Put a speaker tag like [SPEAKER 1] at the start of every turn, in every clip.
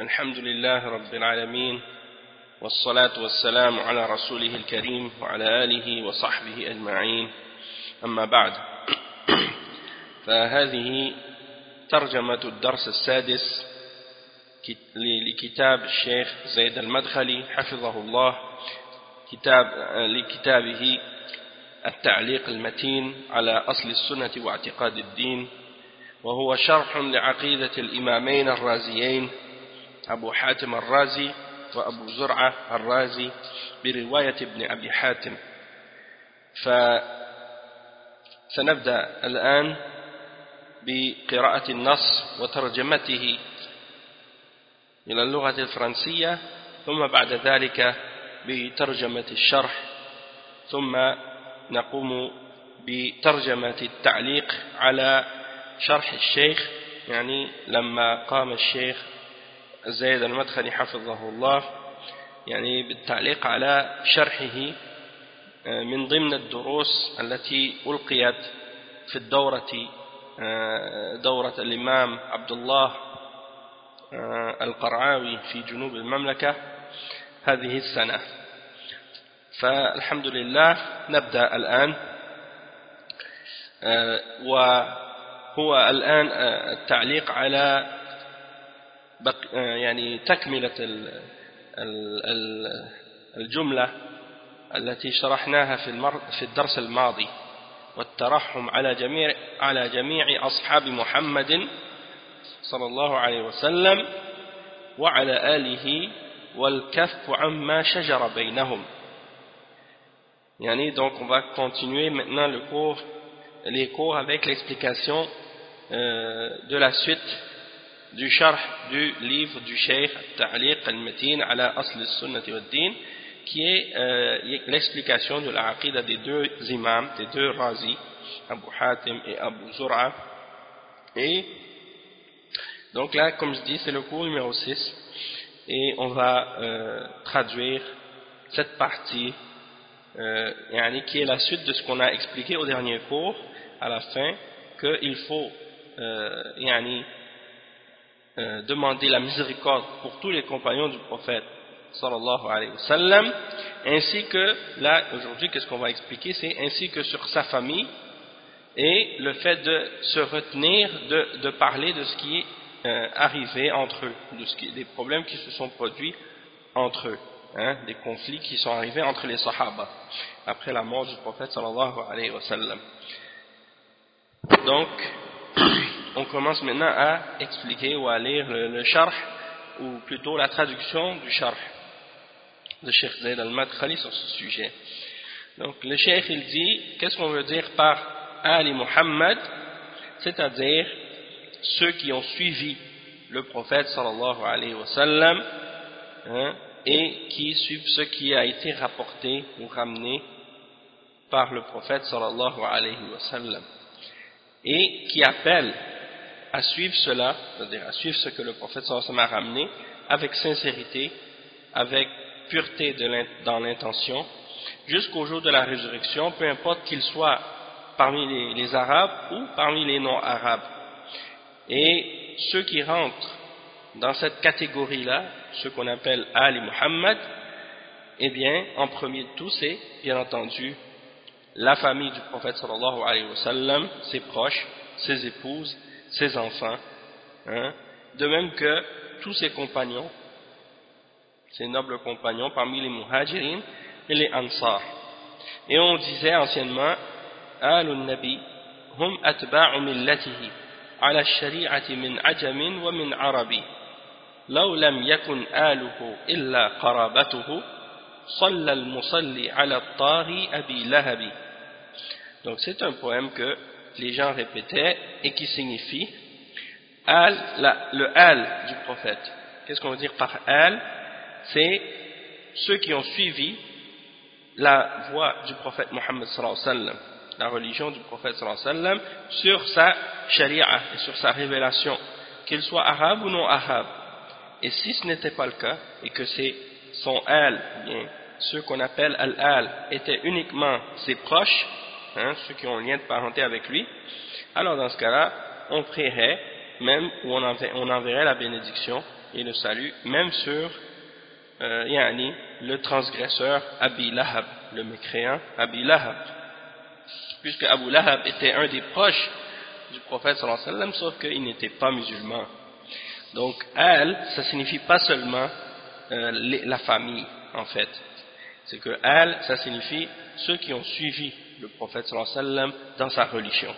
[SPEAKER 1] الحمد لله رب العالمين والصلاة والسلام على رسوله الكريم وعلى آله وصحبه أجمعين. أما بعد فهذه ترجمة الدرس السادس لكتاب الشيخ زيد المدخلي حفظه الله كتاب لكتابه التعليق المتين على أصل السنة واعتقاد الدين وهو شرح لعقيدة الإمامين الرازيين أبو حاتم الرازي وأبو زرعة الرازي برواية ابن أبي حاتم. فسنبدأ الآن بقراءة النص وترجمته إلى اللغة الفرنسية ثم بعد ذلك بترجمة الشرح ثم نقوم بترجمة التعليق على شرح الشيخ يعني لما قام الشيخ زيد المدخلي حفظه الله يعني بالتعليق على شرحه من ضمن الدروس التي ألقيت في الدورة دورة الإمام عبد الله القرعاوي في جنوب المملكة هذه السنة. فالحمد لله نبدأ الآن وهو الآن التعليق على يعني تكملة الجملة التي شرحناها في في الدرس الماضي والترحم على جميع على جميع أصحاب محمد صلى الله عليه وسلم وعلى آله والكف عما شجر بينهم. يعني donc on va continuer maintenant le cours les cours avec l'explication euh, de la suite du charh du livre du Cheikh Ta'liq al-Matin ala Asl al-Sunnah wal-Din qui est euh, l'explication de la des deux imams, des deux razis, Abu Hatim et Abu Zur'a. Et donc là, comme je dis, c'est le cours numéro 6 et on va euh, traduire cette partie euh, qui est la suite de ce qu'on a expliqué au dernier cours, à la fin, qu'il faut euh, euh, demander la miséricorde pour tous les compagnons du prophète sallallahu alayhi wa sallam, ainsi que, là aujourd'hui qu'est-ce qu'on va expliquer, c'est ainsi que sur sa famille et le fait de se retenir de, de parler de ce qui est euh, arrivé entre eux, de ce qui, des problèmes qui se sont produits entre eux, hein, des conflits qui sont arrivés entre les sahaba après la mort du prophète sallallahu alayhi wa sallam. Donc, on commence maintenant à expliquer ou à lire le, le ou plutôt la traduction du charh de Cheikh Zayd al-Madkhali sur ce sujet. Donc, le Cheikh il dit, qu'est-ce qu'on veut dire par Ali Muhammad? C'est-à-dire ceux qui ont suivi le prophète sallallahu alayhi wa sallam hein, et qui suivent ce qui a été rapporté ou ramené par le prophète sallallahu alayhi wa sallam et qui appellent à suivre cela, c'est-à-dire à suivre ce que le prophète sallallahu alayhi wa a ramené avec sincérité, avec pureté dans l'intention, jusqu'au jour de la résurrection, peu importe qu'il soit parmi les, les Arabes ou parmi les non-Arabes. Et ceux qui rentrent dans cette catégorie-là, ceux qu'on appelle Ali Muhammad, eh bien, en premier de tout, c'est, bien entendu, la famille du prophète sallallahu alayhi wa sallam, ses proches, ses épouses, ses enfants, hein, de même que tous ses compagnons, ses nobles compagnons parmi les muhajirin et les ansar. Et on disait anciennement, Al Nabi, hum atba'u millatihi, على الشريعة من عجم ومن عربي لو لم يكن آله إلا قرابته صلى المصلي على الطاغي أبي لهب donc c'est un poème que les gens répétaient et qui signifie al, le al du prophète qu'est-ce qu'on veut dire par al? C'est ceux qui ont suivi la voie du prophète Mohammed sallam la religion du prophète sallam sur sa sharia et sur sa révélation, qu'il soit arabe ou non arabe. Et si ce n'était pas le cas, et que c'est son al, bien, ceux qu'on appelle al-al, étaient uniquement ses proches, hein, ceux qui ont un lien de parenté avec lui, alors dans ce cas-là, on prierait même où on, enverrait, la bénédiction et le salut, même sur euh, le transgresseur Abi Lahab, le mécréant Abi Lahab. Puisque Abu Lahab était un des proches du prophète sallallahu alayhi wa sallam, sauf qu'il n'était pas musulman. Donc, elle, ça signifie pas seulement euh, la famille, en fait. C'est que elle, ça signifie ceux qui ont suivi le prophète sallallahu alayhi wa dans sa religion.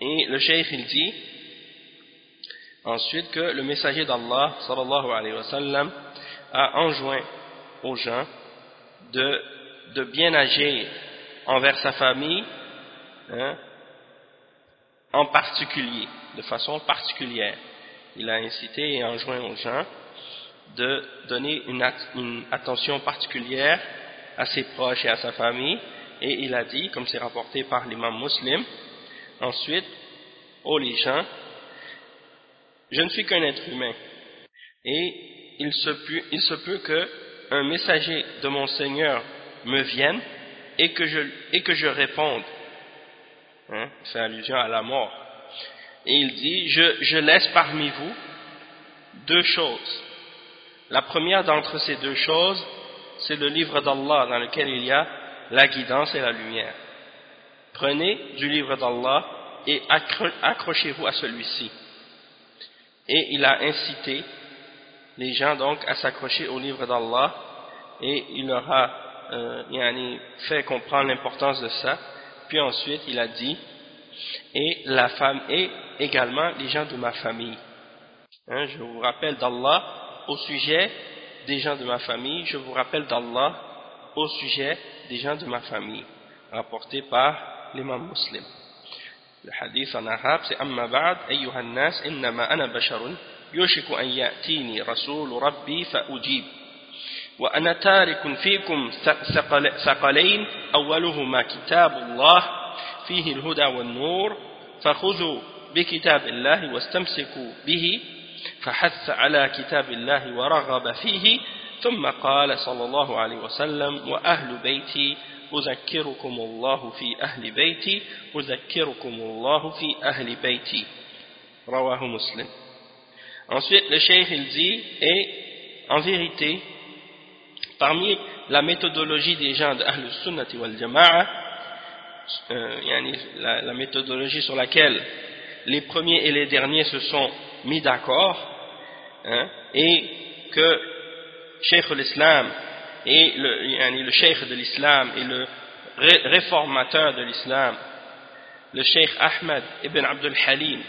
[SPEAKER 1] Et le cheikh, il dit ensuite que le messager d'Allah sallallahu alayhi wa a enjoint aux gens de, de bien agir envers sa famille hein, en particulier, de façon particulière. Il a incité et enjoint aux gens de donner une, une attention particulière à ses proches et à sa famille et il a dit, comme c'est rapporté par l'imam muslim, ensuite, ô les gens, je ne suis qu'un être humain et il se peut, il messager de mon Seigneur me vienne et que je, et que je réponde. Hein, c'est allusion à la mort. Et il dit, je, je laisse parmi vous deux choses. La première d'entre ces deux choses, c'est le livre d'Allah dans lequel il y a la guidance et la lumière. Prenez du livre d'Allah et accrochez-vous à celui-ci. Et il a incité les gens donc à s'accrocher au livre d'Allah et il leur a euh, fait comprendre l'importance de ça. Puis ensuite il a dit et la femme et également les gens de ma famille. Hein, je vous rappelle d'Allah au sujet des gens de ma famille, je vous rappelle d'Allah au sujet des gens de ma famille, rapporté par l'imam muslim. Le hadith en arabe, c'est Amma ba'd, ayyuhan nas, innama ana basharun, yushiku an ya'tini rasul rabbi fa'ujib. وأنا تارك فيكم ثقلين أولهما كتاب الله فيه الهدى والنور فخذوا بكتاب الله واستمسكوا به فحث على كتاب الله ورغب فيه ثم قال صلى الله عليه وسلم وأهل بيتي أذكركم الله في أهل بيتي أذكركم الله في أهل بيتي رواه مسلم Ensuite, le cheikh il dit, et en vérité, parmi la méthodologie des gens de Ahl Sunnati wal Jama'a, euh, la, la méthodologie sur laquelle les premiers et les derniers se sont mis d'accord, hein, et que Cheikh l'Islam et le, le Cheikh de l'Islam et le réformateur de l'Islam, le Cheikh Ahmed ibn Abdul Halim,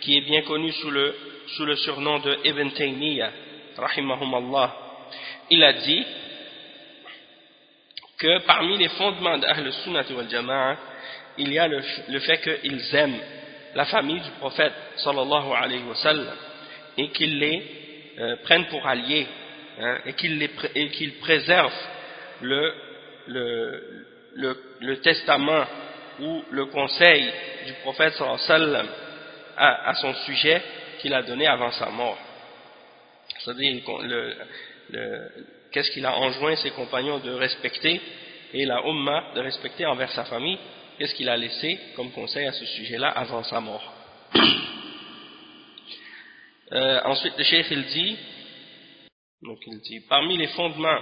[SPEAKER 1] qui est bien connu sous le, surnom de Ibn Taymiyyah, Allah, il a dit que parmi les fondements d'Ahl Sunnah wal Jama'a, il y a le, fait qu'ils aiment la famille du prophète sallallahu alayhi wa et qu'ils les euh, prennent pour alliés hein, et qu'ils préservent le, testament ou le conseil du prophète sallam à, à son sujet qu'il a donné avant sa mort. C'est-à-dire qu'est-ce qu'il a enjoint ses compagnons de respecter et la Ummah de respecter envers sa famille qu'est-ce qu'il a laissé comme conseil à ce sujet-là avant sa mort. Euh, ensuite, le cheikh il dit, donc il dit, parmi les fondements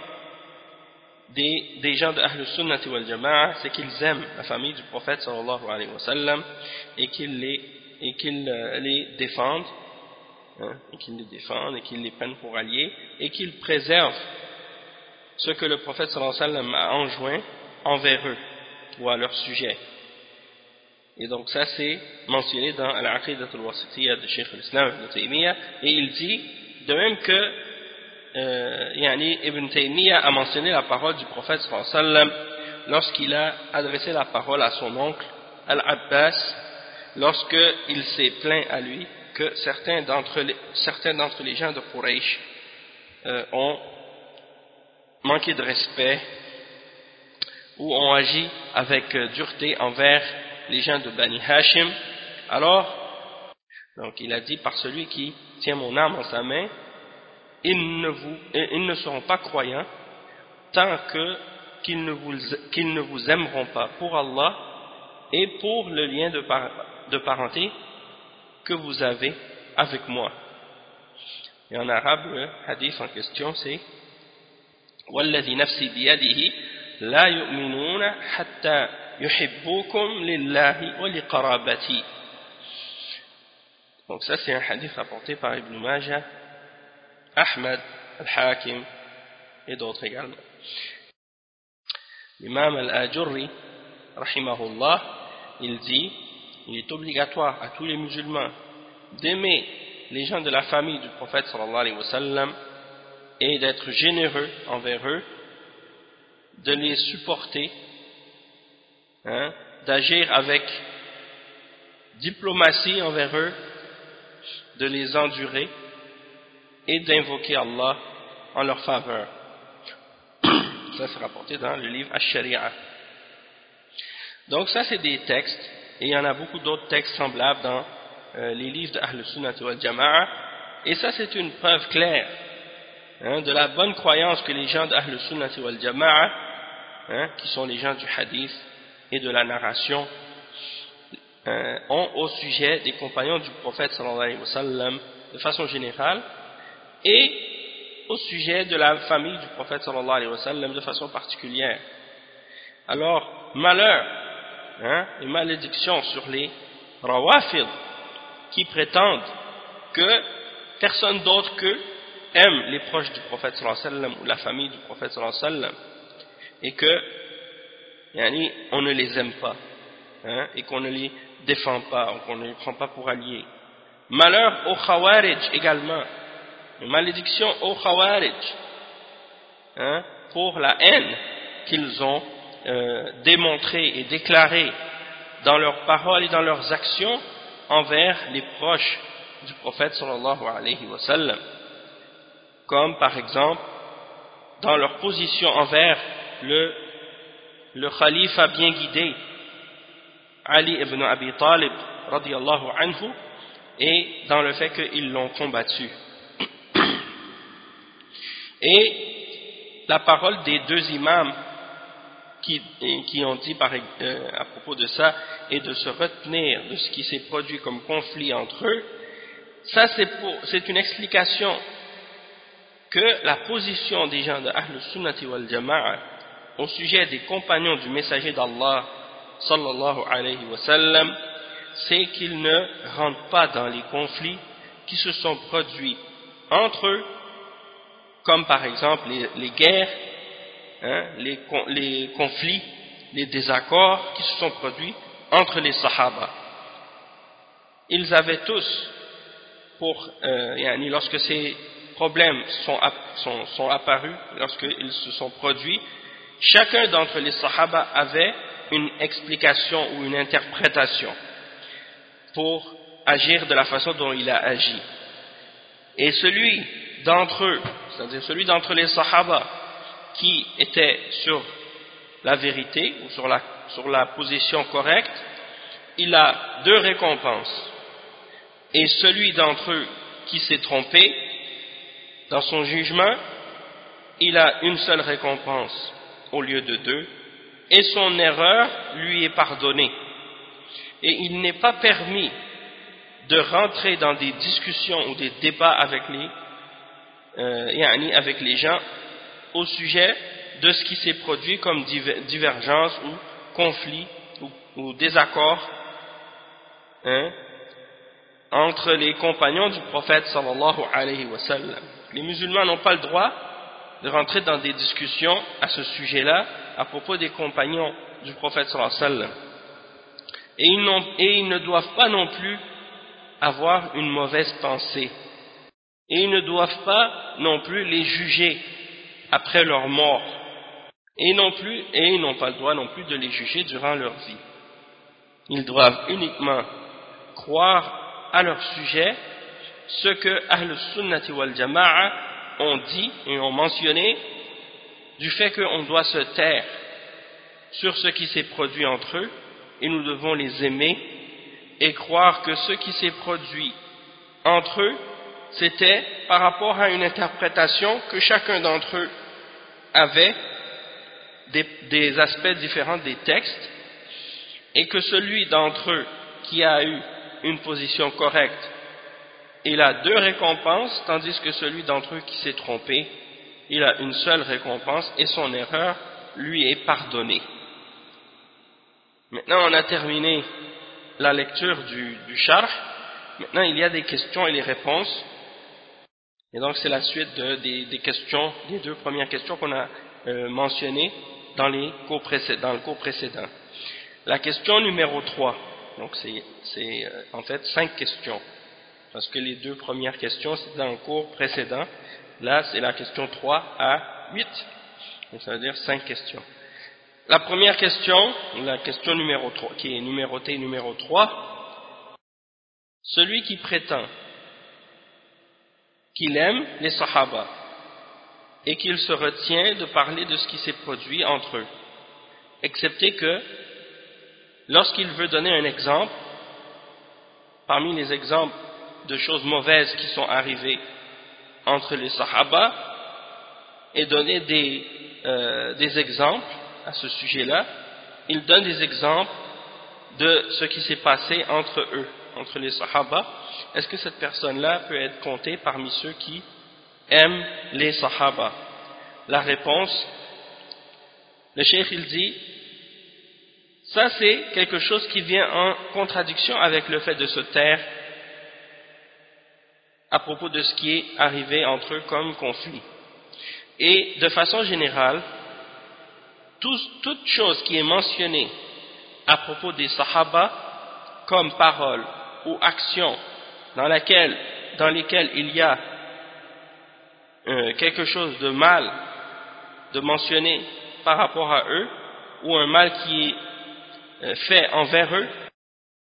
[SPEAKER 1] des, des gens de Ahl Sunnah wal Jama'a, c'est qu'ils aiment la famille du prophète sallallahu alayhi wa sallam et qu'ils les, et qu'ils euh, les défendent, hein, et qu'ils les défendent et qu'ils les prennent pour alliés et qu'ils préservent ce que le prophète sallallahu alayhi wa sallam a enjoint envers eux ou à leur sujet. Et donc ça c'est mentionné dans l'Aqidat al-Wasitiyya de Sheikh al-Islam ibn Taymiyyah et il dit de même que euh, yani Ibn Taymiyyah a mentionné la parole du prophète sallam lorsqu'il a adressé la parole à son oncle Al-Abbas lorsqu'il s'est plaint à lui que certains d'entre les, certains d'entre les gens de Quraysh euh, ont manqué de respect ou ont agi avec euh, dureté envers les gens de Bani Hashim, alors, donc il a dit par celui qui tient mon âme en sa main, ils ne, vous, ils ne seront pas croyants tant que qu'ils ne, vous, qu'ils ne vous aimeront pas pour Allah et pour le lien de, de parenté que vous avez avec moi. Et en arabe, le hadith en question, c'est وَالَّذِي نَفْسِي بِيَدِهِ لَا يُؤْمِنُونَ حَتَّى يُحِبُّوكُمْ لِلَّهِ وَلِقَرَابَتِي Donc ça, c'est un hadith rapporté par Ibn Majah, Ahmed, Al-Hakim et d'autres également. L'imam Al-Ajurri, rahimahullah, il dit, il est obligatoire à tous les musulmans d'aimer les gens de la famille du prophète et d'être généreux envers eux, de les supporter, hein, d'agir avec diplomatie envers eux, de les endurer et d'invoquer Allah en leur faveur. Ça c'est rapporté dans le livre Ash-Sharia. Donc ça c'est des textes, et il y en a beaucoup d'autres textes semblables dans euh, les livres d'Ahl Sunnah wal Jama'a, et ça c'est une preuve claire hein, de la bonne croyance que les gens d'Ahl Sunnah wal Jama'a, hein, qui sont les gens du hadith et de la narration, euh, ont au sujet des compagnons du prophète sallallahu alayhi wa de façon générale, et au sujet de la famille du prophète sallallahu alayhi wa sallam de façon particulière. Alors, malheur hein, et malédiction sur les rawafid qui prétendent que personne d'autre qu'eux aime les proches du prophète sallallahu alayhi wa sallam ou la famille du prophète sallallahu alayhi wa sallam et que yani, on ne les aime pas hein, et qu'on ne les défend pas ou qu'on ne les prend pas pour alliés. Malheur aux khawarij également une malédiction aux Khawarij hein, pour la haine qu'ils ont euh, démontrée et déclarée dans leurs paroles et dans leurs actions envers les proches du prophète sallallahu alayhi wa sallam. Comme par exemple dans leur position envers le, le khalifa bien guidé Ali ibn Abi Talib radiallahu anhu et dans le fait qu'ils l'ont combattu et la parole des deux imams qui, qui ont dit euh, à propos de ça et de se retenir de ce qui s'est produit comme conflit entre eux, ça c'est une explication que la position des gens de Ahl Sunnati wal Jama'a au sujet des compagnons du messager d'Allah sallallahu alayhi wa sallam c'est qu'ils ne rentrent pas dans les conflits qui se sont produits entre eux comme par exemple les, guerres, hein, les, conflits, les désaccords qui se sont produits entre les Sahaba. Ils avaient tous, pour, euh, lorsque ces problèmes sont, sont, sont apparus, lorsqu'ils se sont produits, chacun d'entre les Sahaba avait une explication ou une interprétation pour agir de la façon dont il a agi. Et celui d'entre eux, c'est-à-dire celui d'entre les Sahaba qui était sur la vérité ou sur la, position correcte, il a deux récompenses. Et celui d'entre eux qui s'est trompé dans son jugement, il a une seule récompense au lieu de deux, et son erreur lui est pardonnée. Et il n'est pas permis de rentrer dans des discussions ou des débats avec les euh, avec les gens au sujet de ce qui s'est produit comme divergence ou conflit ou, désaccord hein, entre les compagnons du prophète sallallahu alayhi wa sallam. Les musulmans n'ont pas le droit de rentrer dans des discussions à ce sujet-là à propos des compagnons du prophète sallallahu alayhi sallam. Et ils ne doivent pas non plus avoir une mauvaise pensée et ils ne doivent pas non plus les juger après leur mort. Et non plus et ils n'ont pas le droit non plus de les juger durant leur vie. Ils doivent uniquement croire à leur sujet ce que Ahl Sunnati wal Jama'a ont dit et ont mentionné du fait qu'on doit se taire sur ce qui s'est produit entre eux et nous devons les aimer et croire que ce qui s'est produit entre eux c'était par rapport à une interprétation que chacun d'entre eux avait des, aspects différents des textes et que celui d'entre eux qui a eu une position correcte, il a deux récompenses, tandis que celui d'entre eux qui s'est trompé, il a une seule récompense et son erreur lui est pardonnée. Maintenant, on a terminé la lecture du, du Maintenant, il y a des questions et des réponses. Et donc, c'est la suite des, questions, des deux premières questions qu'on a euh, mentionnées dans, les cours dans le cours précédent. La question numéro 3, donc c'est euh, en fait cinq questions, parce que les deux premières questions, c'était dans le cours précédent. Là, c'est la question 3 à 8, donc ça veut dire cinq questions. La première question, la question numéro 3, qui est numérotée numéro 3, celui qui prétend qu'il aime les sahaba et qu'il se retient de parler de ce qui s'est produit entre eux, excepté que lorsqu'il veut donner un exemple, parmi les exemples de choses mauvaises qui sont arrivées entre les sahaba, et donner des, euh, des exemples, à ce sujet-là, il donne des exemples de ce qui s'est passé entre eux, entre les sahaba. Est-ce que cette personne-là peut être comptée parmi ceux qui aiment les sahaba? La réponse, le cheikh il dit, ça c'est quelque chose qui vient en contradiction avec le fait de se taire à propos de ce qui est arrivé entre eux comme conflit. Et de façon générale, toute chose qui est mentionnée à propos des sahaba comme parole ou action dans, laquelle, dans lesquelles il y a euh, quelque chose de mal de mentionner par rapport à eux ou un mal qui est euh, fait envers eux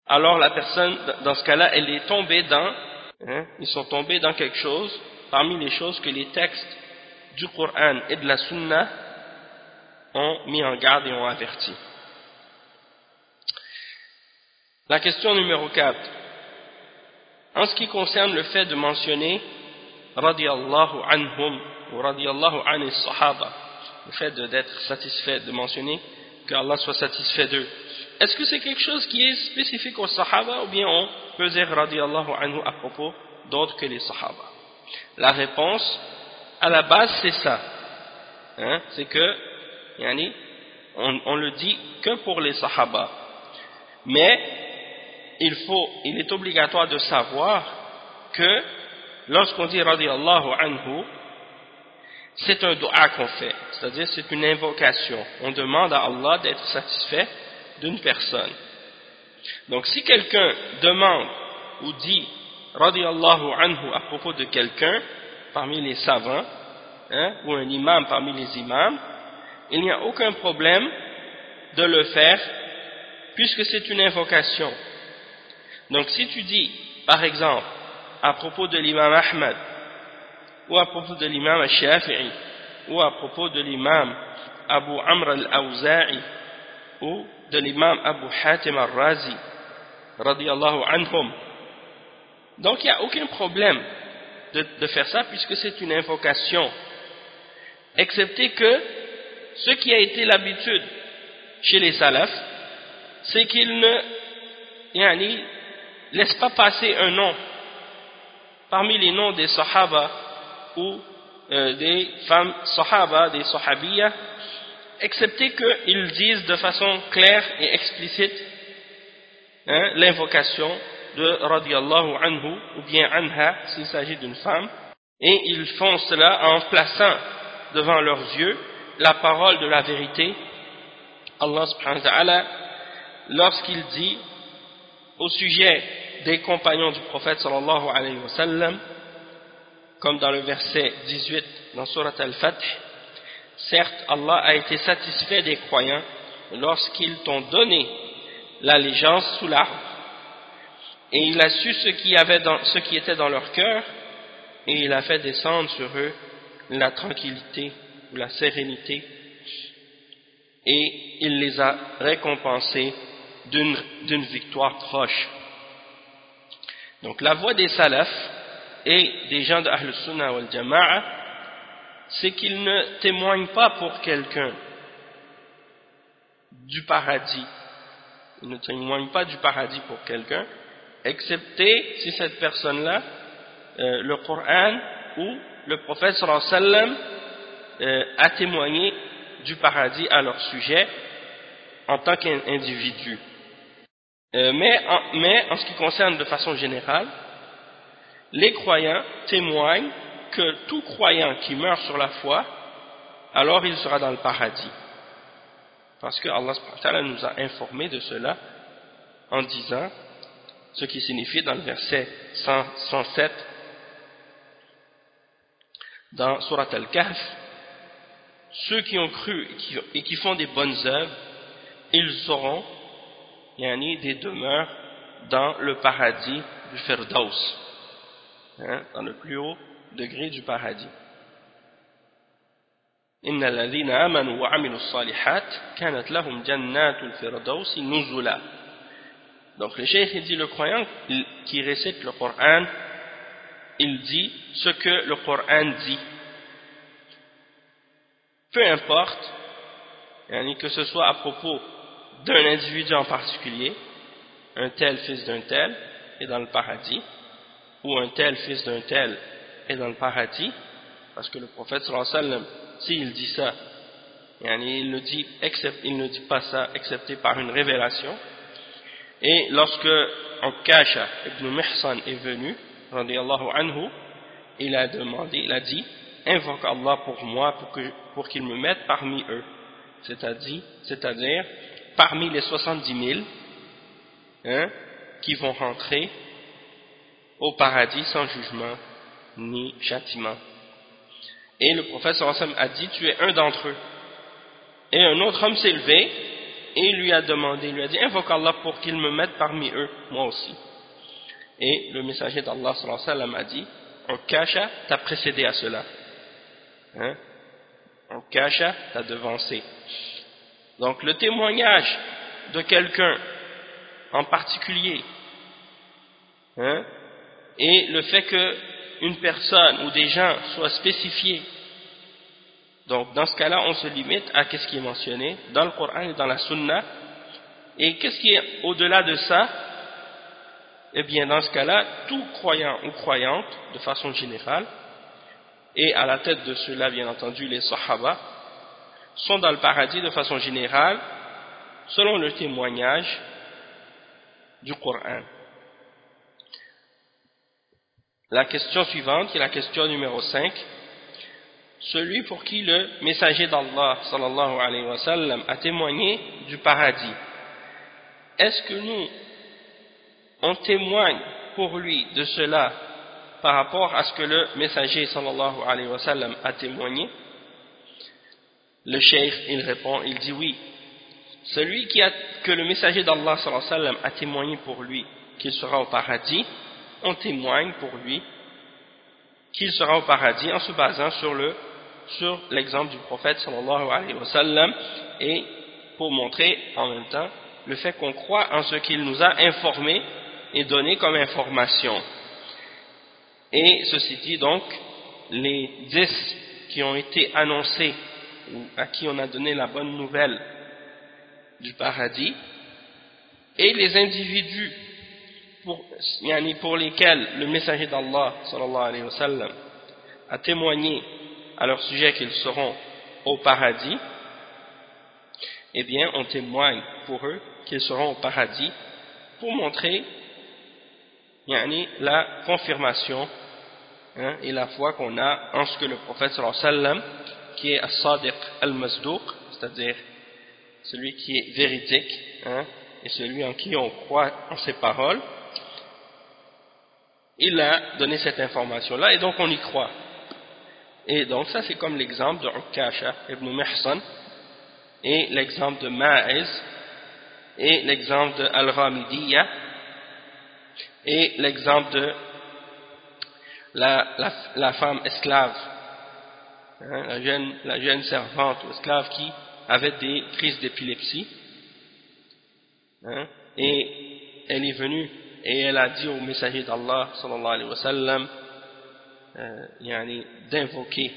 [SPEAKER 1] alors la personne dans ce cas-là elle est tombée dans hein, ils sont tombés dans quelque chose parmi les choses que les textes du Coran et de la Sunna ont mis en garde et ont averti. La question numéro 4. En ce qui concerne le fait de mentionner radiallahu anhum ou radiallahu anis sahaba, le fait d'être satisfait, de mentionner que Allah soit satisfait d'eux, est-ce que c'est quelque chose qui est spécifique aux sahaba ou bien on peut dire radiallahu anhu à propos d'autres que les sahaba? La réponse, à la base, c'est ça. Hein, c'est que on, le dit que pour les sahaba. Mais il, est obligatoire de savoir que lorsqu'on dit radiallahu anhu, c'est un dua qu'on fait, c'est-à-dire c'est une invocation. On demande à Allah d'être satisfait d'une personne. Donc si quelqu'un demande ou dit radiallahu anhu à propos de quelqu'un parmi les savants, hein, ou un imam parmi les imams, il n'y a aucun problème de le faire puisque c'est une invocation. Donc si tu dis, par exemple, à propos de l'imam Ahmad, ou à propos de l'imam Shafi'i, ou à propos de l'imam Abu Amr al-Awza'i, ou de l'imam Abu Hatim al-Razi, radiallahu anhum. Donc il n'y a aucun problème de, faire ça puisque c'est une invocation. Excepté que ce qui a été l'habitude chez les salafs, c'est qu'ils ne yani, laissent pas passer un nom parmi les noms des sahaba ou euh, des femmes sahaba, des sahabiyas, excepté qu'ils disent de façon claire et explicite hein, l'invocation de radiallahu anhu ou bien anha s'il s'agit d'une femme et ils font cela en plaçant devant leurs yeux la parole de la vérité, Allah subhanahu wa ta'ala, lorsqu'il dit au sujet des compagnons du prophète sallallahu alayhi wa sallam, comme dans le verset 18 dans Surat Al-Fath, certes Allah a été satisfait des croyants lorsqu'ils t'ont donné l'allégeance sous l'arbre, et il a su ce qui, avait dans, ce qui était dans leur cœur, et il a fait descendre sur eux la tranquillité la sérénité et il les a récompensés d'une victoire proche. Donc la voix des salafs et des gens de Ahl Sunnah wal Jama'a, c'est qu'ils ne témoignent pas pour quelqu'un du paradis. Ils ne témoignent pas du paradis pour quelqu'un, excepté si cette personne-là, euh, le Coran ou le prophète sallam euh, a témoigné du paradis à leur sujet en tant qu'individu. Euh, mais, en, ce qui concerne de façon générale, les croyants témoignent que tout croyant qui meurt sur la foi, alors il sera dans le paradis. Parce que Allah nous a informé de cela en disant ce qui signifie dans le verset 107 dans Surat Al-Kahf ceux qui ont cru et qui, font des bonnes œuvres ils auront yani, des demeures dans le paradis du Firdaus hein, dans le plus haut degré du paradis إن الذين آمنوا وعملوا الصالحات كانت لهم جنات الفردوس نزلا donc le cheikh dit le croyant qui récite le Coran il dit ce que le Coran dit peu importe que ce soit à propos d'un individu en particulier un tel fils d'un tel est dans le paradis ou un tel fils d'un tel est dans le paradis parce que le prophète sallallahu alayhi wa sallam s'il dit ça il ne dit, il ne dit pas ça excepté par une révélation. Et lorsque Okasha ibn Mihsan est venu anhu, il a demandé, il a dit invoque Allah pour moi pour qu'il me mette parmi eux. C'est-à-dire parmi les 70 000 hein, qui vont rentrer au paradis sans jugement ni châtiment. Et le prophète a dit tu es un d'entre eux et un autre homme s'est levé et lui a demandé, lui a dit invoque Allah pour qu'il me mette parmi eux, moi aussi et le messager d'Allah a dit un kasha t'a précédé à cela. Hein? un kasha t'a devancé donc le témoignage de quelqu'un en particulier hein? et le fait qu'une personne ou des gens soient spécifiés donc dans ce cas-là, on se limite à ce qui est mentionné dans le Coran et dans la Sunna. Et qu'est-ce qui est au-delà de ça? Eh bien, dans ce cas-là, tout croyant ou croyante, de façon générale, et à la tête de cela, bien entendu, les Sahaba, sont dans le paradis de façon générale, selon le témoignage du Coran. La question suivante, qui est la question numéro 5, celui pour qui le messager d'Allah sallallahu alayhi a témoigné du paradis. Est-ce que nous, on témoigne pour lui de cela par rapport à ce que le messager sallallahu alayhi wa sallam a témoigné? Le cheikh, il répond, il dit oui. Celui qui a, que le messager d'Allah a témoigné pour lui qu'il sera au paradis, on témoigne pour lui qu'il sera au paradis en se basant sur le sur l'exemple du prophète sallallahu alayhi wa sallam et pour montrer en même temps le fait qu'on croit en ce qu'il nous a informé et donné comme information. Et ceci dit donc, les dix qui ont été annoncés à qui on a donné la bonne nouvelle du paradis. Et les individus pour, pour lesquels le messager d'Allah sallallahu a témoigné à leur sujet qu'ils seront au paradis, eh bien, on témoigne pour eux qu'ils seront au paradis pour montrer la confirmation hein, et la foi qu'on a en ce que le prophète sallam qui est as-sadiq al-masduq, c'est-à-dire celui qui est véridique hein, et celui en qui on croit en ses paroles, il a donné cette information-là et donc on y croit. Et donc ça c'est comme l'exemple de Ukasha ibn Mihsan et l'exemple de Ma'iz et l'exemple de Al-Ramidiyya et l'exemple de la, femme esclave, hein, la, jeune, servante ou esclave qui avait des crises d'épilepsie hein, et elle est venue et elle a dit au messager d'Allah sallallahu alayhi wa sallam euh, d'invoquer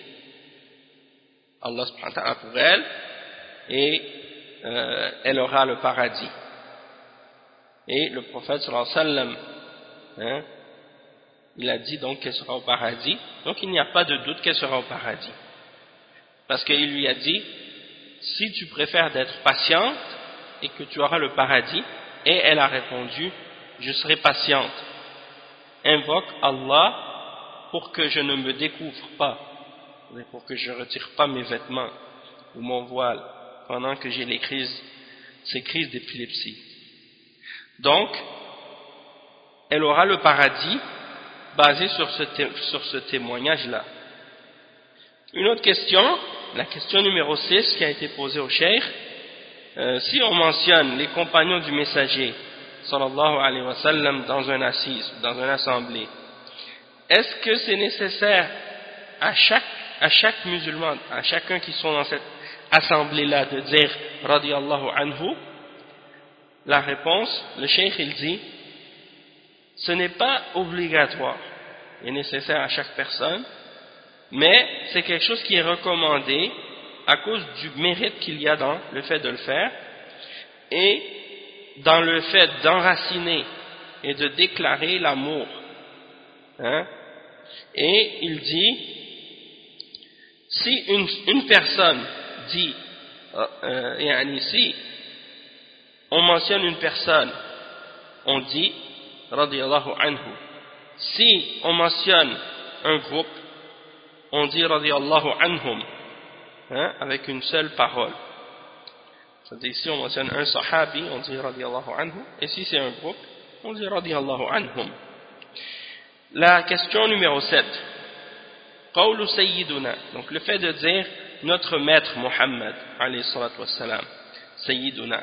[SPEAKER 1] Allah subhanahu wa pour elle et euh, elle aura le paradis et le prophète sallallahu alayhi hein, il a dit donc qu'elle sera au paradis, donc il n'y a pas de doute qu'elle sera au paradis. Parce qu'il lui a dit, si tu préfères d'être patiente et que tu auras le paradis, et elle a répondu, je serai patiente. Invoque Allah pour que je ne me découvre pas, pour que je ne retire pas mes vêtements ou mon voile pendant que j'ai les crises, ces crises d'épilepsie. Donc, elle aura le paradis basé sur ce, témoignage-là. Une autre question, la question numéro 6 qui a été posée au cheikh, euh, si on mentionne les compagnons du messager, sallallahu alayhi wa sallam, dans un assise, dans une assemblée, est-ce que c'est nécessaire à chaque, musulman, à chacun qui sont dans cette assemblée-là, de dire radiallahu anhu? La réponse, le cheikh il dit, ce n'est pas obligatoire, est nécessaire à chaque personne, mais c'est quelque chose qui est recommandé à cause du mérite qu'il y a dans le fait de le faire et dans le fait d'enraciner et de déclarer l'amour. Hein? Et il dit, si une, personne dit, euh, euh si on mentionne une personne, on dit, radiallahu anhu. Si on mentionne un groupe, on dit radiallahu anhum, hein, avec une seule parole. C'est-à-dire si on mentionne un sahabi, on dit radiallahu anhu, et si c'est un groupe, on dit radiallahu anhum. La question numéro 7. Qawlu sayyiduna. Donc le fait de dire notre maître Muhammad, alayhi salatu wassalam, sayyiduna.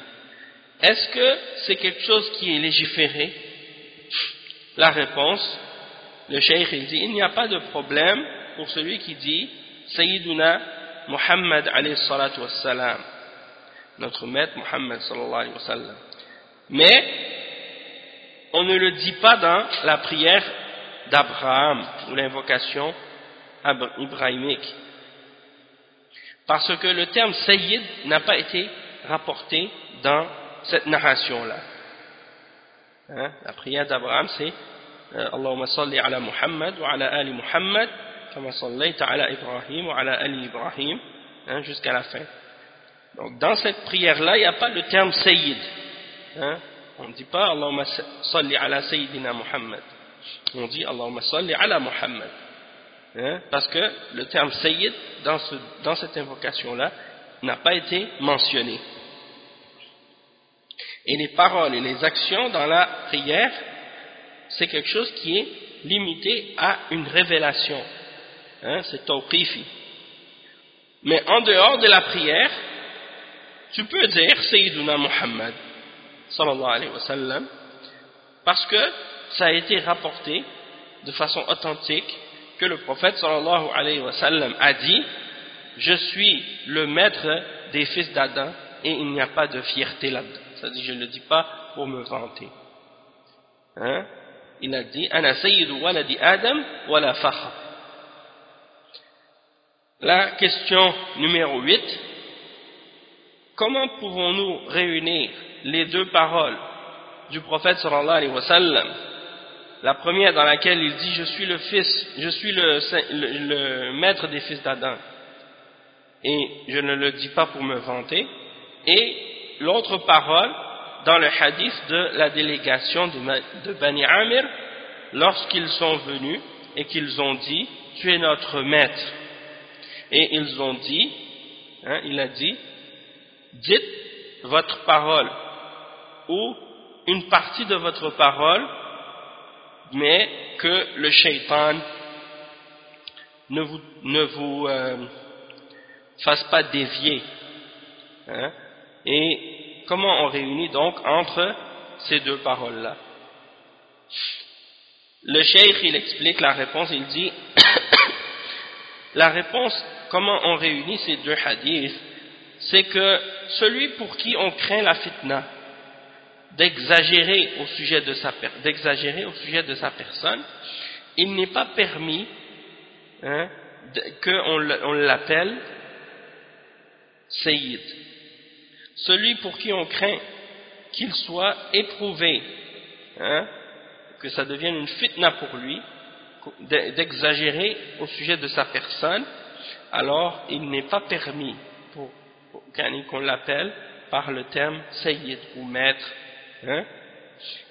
[SPEAKER 1] Est-ce que c'est quelque chose qui est légiféré? La réponse, le cheikh il dit, il n'y a pas de problème pour celui qui dit Sayyiduna Muhammad alayhi salatu wassalam, notre maître Muhammad sallallahu alayhi wa sallam. Mais, on ne le dit pas dans la prière d'Abraham ou l'invocation ibrahimique. Parce que le terme Sayyid n'a pas été rapporté dans cette narration-là. Hein? La prière d'Abraham, c'est euh, Allahumma salli ala Muhammad wa ala ali Muhammad ala Ibrahim wa ala ali Ibrahim hein, jusqu'à la fin. Donc dans cette prière-là, il n'y a pas le terme Sayyid. Hein? On ne dit pas Allahumma salli ala Sayyidina Muhammad. On dit Allahumma salli ala Muhammad. Hein? Parce que le terme Sayyid dans, ce, dans cette invocation-là n'a pas été mentionné. Et les paroles et les actions dans la prière, c'est quelque chose qui est limité à une révélation. Hein, c'est tawqifi. Mais en dehors de la prière, tu peux dire Sayyiduna Muhammad, sallallahu alayhi wa sallam, parce que ça a été rapporté de façon authentique que le prophète sallallahu alayhi wa sallam a dit Je suis le maître des fils d'Adam et il n'y a pas de fierté là-dedans. C'est-à-dire, je ne le dis pas pour me vanter. Hein? Il a dit Ana sayyidu waladi Adam wala fakha. La question numéro 8. Comment pouvons-nous réunir les deux paroles du prophète sallallahu alayhi wa sallam? La première dans laquelle il dit Je suis le fils, je suis le, maître des fils d'Adam. Et je ne le dis pas pour me vanter. Et l'autre parole dans le hadith de la délégation de Bani Amir lorsqu'ils sont venus et qu'ils ont dit tu es notre maître et ils ont dit hein, il a dit dites votre parole ou une partie de votre parole mais que le shaitan ne vous, ne vous euh, fasse pas dévier hein, et comment on réunit donc entre ces deux paroles-là? Le cheikh, il explique la réponse, il dit la réponse, comment on réunit ces deux hadiths, c'est que celui pour qui on craint la fitna, d'exagérer au sujet de sa au sujet de sa personne, il n'est pas permis hein, qu'on l'appelle Sayyid. Celui pour qui on craint qu'il soit éprouvé, hein, que ça devienne une fitna pour lui, d'exagérer au sujet de sa personne, alors il n'est pas permis pour, qu'on l'appelle par le terme sayyid ou maître. Hein.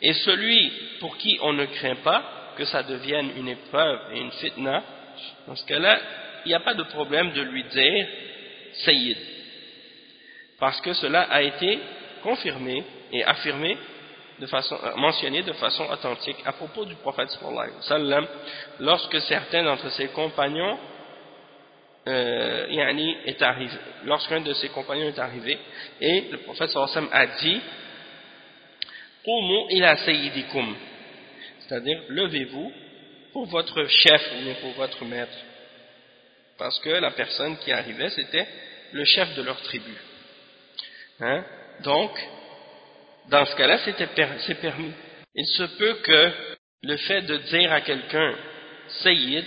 [SPEAKER 1] Et celui pour qui on ne craint pas que ça devienne une épreuve et une fitna, dans ce cas-là, il n'y a pas de problème de lui dire sayyid. Parce que cela a été confirmé et affirmé euh, mentionné de façon authentique à propos du prophète sallam lorsque certains d'entre ses compagnons euh, est arrivé, lorsqu'un de ses compagnons est arrivé et le prophète sallam a dit c'est-à-dire levez-vous pour votre chef ou pour votre maître parce que la personne qui arrivait c'était le chef de leur tribu hein? donc dans ce cas-là, c'est permis. Il se peut que le fait de dire à quelqu'un Sayyid,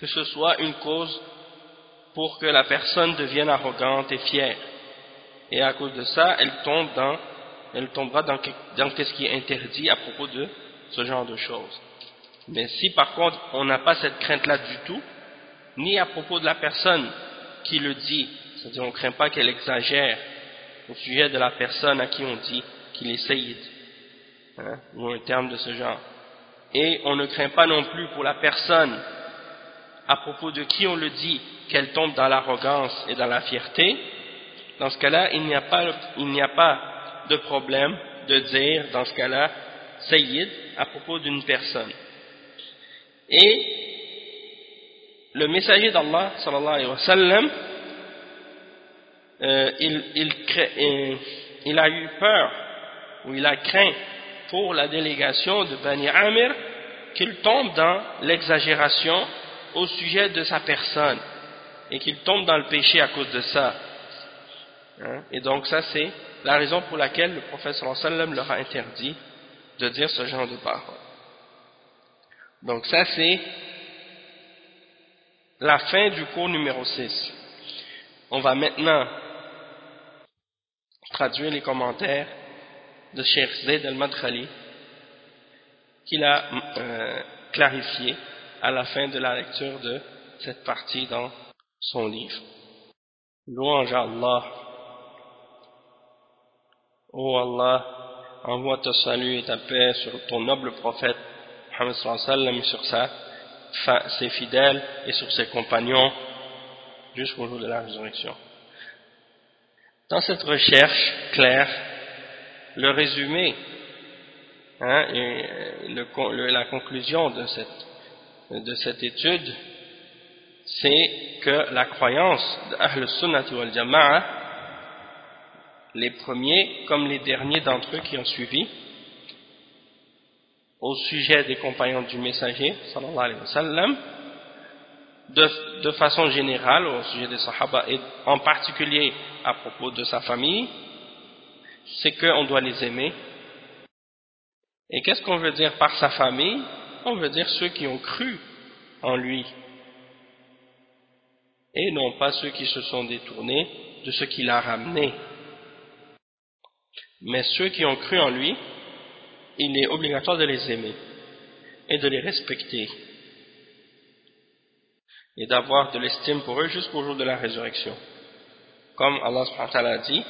[SPEAKER 1] que ce soit une cause pour que la personne devienne arrogante et fière. Et à cause de ça, elle tombe dans, elle tombera dans, dans ce qui est interdit à propos de ce genre de choses. Mais si par contre on n'a pas cette crainte-là du tout, ni à propos de la personne qui le dit, c'est-à-dire on ne craint pas qu'elle exagère au sujet de la personne à qui on dit qu'il est sayyid, hein, ou un terme de ce genre. Et on ne craint pas non plus pour la personne à propos de qui on le dit qu'elle tombe dans l'arrogance et dans la fierté. Dans ce cas-là, il n'y a, pas, de problème de dire, dans ce cas-là, sayyid à propos d'une personne. Et le messager d'Allah, sallallahu alayhi wa sallam, euh, euh, il a eu peur où il a craint pour la délégation de Bani Amir qu'il tombe dans l'exagération au sujet de sa personne et qu'il tombe dans le péché à cause de ça. Hein? Et donc ça c'est la raison pour laquelle le prophète sallam leur a interdit de dire ce genre de paroles. Donc ça c'est la fin du cours numéro 6. On va maintenant traduire les commentaires de Cheikh Zayd al-Madkhali qu'il a euh, clarifié à la fin de la lecture de cette partie dans son livre. Louange à Allah. Ô Allah, envoie ta salut et ta paix sur ton noble prophète Muhammad sallam sur sa, ses fidèles et sur ses compagnons jusqu'au jour de la résurrection. Dans cette recherche claire le résumé hein, et le, la conclusion de cette, de cette étude, c'est que la croyance d'Ahl Sunnah wal Jama'a, les premiers comme les derniers d'entre eux qui ont suivi, au sujet des compagnons du messager, sallallahu alayhi wa sallam, de, de façon générale au sujet des Sahaba et en particulier à propos de sa famille, c'est qu'on doit les aimer. Et qu'est-ce qu'on veut dire par sa famille? On veut dire ceux qui ont cru en lui. Et non pas ceux qui se sont détournés de ce qu'il a ramené. Mais ceux qui ont cru en lui, il est obligatoire de les aimer et de les respecter et d'avoir de l'estime pour eux jusqu'au jour de la résurrection. Comme Allah subhanahu wa dit,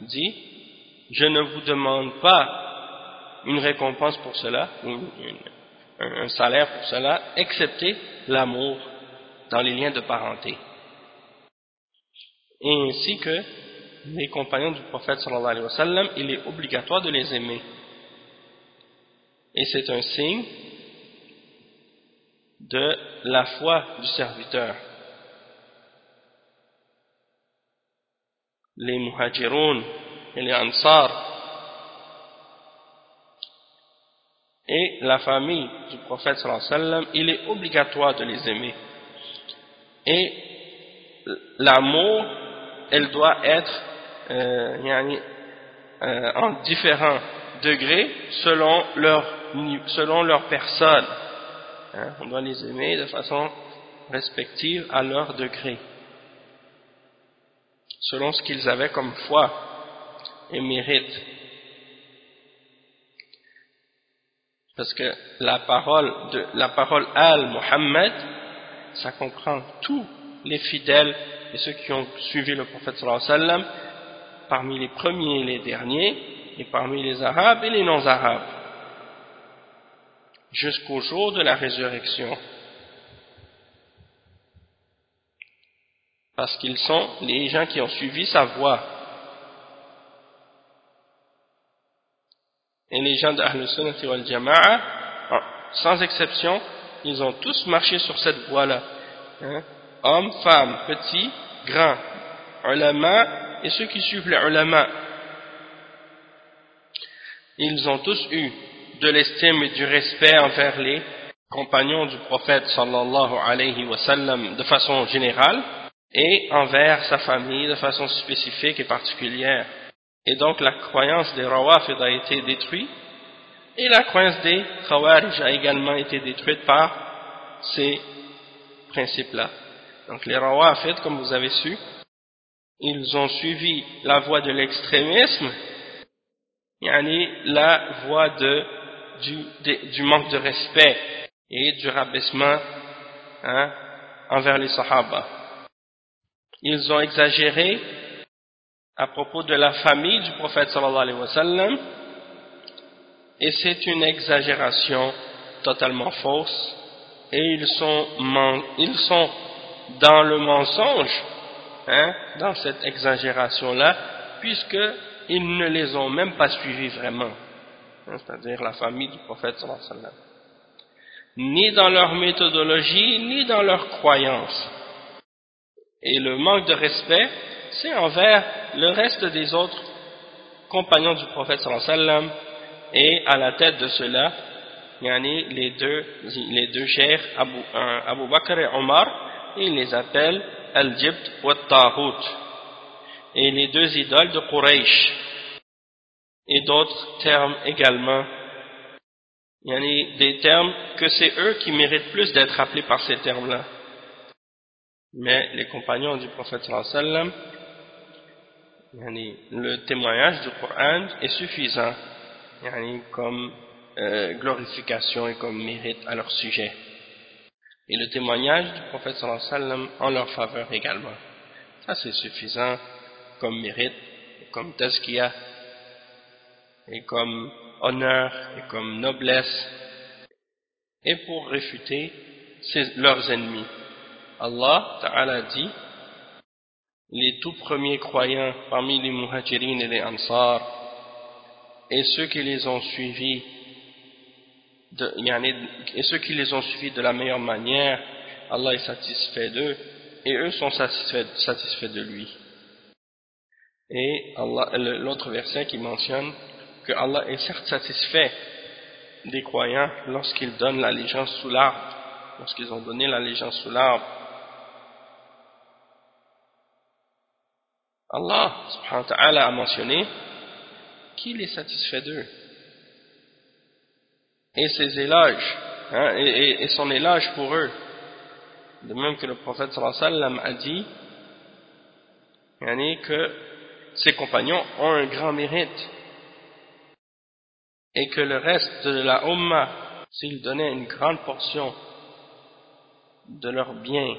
[SPEAKER 1] dit je ne vous demande pas une récompense pour cela, ou un salaire pour cela, excepté l'amour dans les liens de parenté. Et ainsi que les compagnons du prophète sallallahu alayhi wa sallam, il est obligatoire de les aimer. Et c'est un signe de la foi du serviteur. Les muhajiroun et les Ansar la famille du prophète sallam, il est obligatoire de les aimer. Et l'amour, elle doit être euh, euh, en différents degrés selon leur, selon leur personne. Hein, on doit les aimer de façon respective à leur degré, selon ce qu'ils avaient comme foi et mérite. Parce que la parole, de, Al-Muhammad, ça comprend tous les fidèles et ceux qui ont suivi le prophète parmi les premiers et les derniers, et parmi les arabes et les non-arabes, jusqu'au jour de la résurrection. Parce qu'ils sont les gens qui ont suivi sa voie. Et les gens d'Ahl Sunnah wal Jama'a, sans exception, ils ont tous marché sur cette voie-là. Hein? Hommes, femmes, petits, grands, ulama et ceux qui suivent les ulama. Ils ont tous eu de l'estime et du respect envers les compagnons du prophète sallallahu alayhi wa sallam de façon générale et envers sa famille de façon spécifique et particulière. Et donc la croyance des Rawafid a été détruite et la croyance des Khawarij a également été détruite par ces principes-là. Donc les Rawafid, comme vous avez su, ils ont suivi la voie de l'extrémisme, yani la voie du, manque de respect et du rabaissement hein, envers les Sahaba. Ils ont exagéré à propos de la famille du prophète sallallahu alayhi wa sallam. Et c'est une exagération totalement fausse. Et ils sont, ils sont dans le mensonge hein, dans cette exagération là puisqu'ils ne les ont même pas suivis vraiment hein, c'est-à-dire la famille du prophète sallallahu alayhi wa sallam. Ni dans leur méthodologie ni dans leur croyance. Et le manque de respect c'est envers le reste des autres compagnons du prophète sallam et à la tête de cela yani les deux, les deux chers Abu, Abu Bakr et Omar et il les appelle Al-Jibt wa Tahut et les deux idoles de Quraysh et d'autres termes également. Yani des termes que c'est eux qui méritent plus d'être appelés par ces termes là mais les compagnons du prophète sallam le témoignage du Coran est suffisant comme euh, glorification et comme mérite à leur sujet. Et le témoignage du prophète sallam en leur faveur également. Ça c'est suffisant comme mérite comme tazkiya et comme honneur et comme noblesse et pour réfuter leurs ennemis. Allah Ta'ala dit les tout premiers croyants parmi les muhajirin et les ansar et ceux qui les ont suivis de, et ceux qui les ont suivis de la meilleure manière Allah est satisfait d'eux et eux sont satisfaits, satisfaits de lui. Et l'autre verset qui mentionne que Allah est certes satisfait des croyants lorsqu'ils donnent l'allégeance sous l'arbre lorsqu'ils ont donné l'allégeance sous l'arbre Allah subhanahu wa ta'ala a mentionné qu'il est satisfait d'eux. Et ses éloges, hein, et, son éloge pour eux. De même que le prophète sallallahu a dit que ses compagnons ont un grand mérite et que le reste de la Ummah, s'ils donnaient une grande portion de leurs biens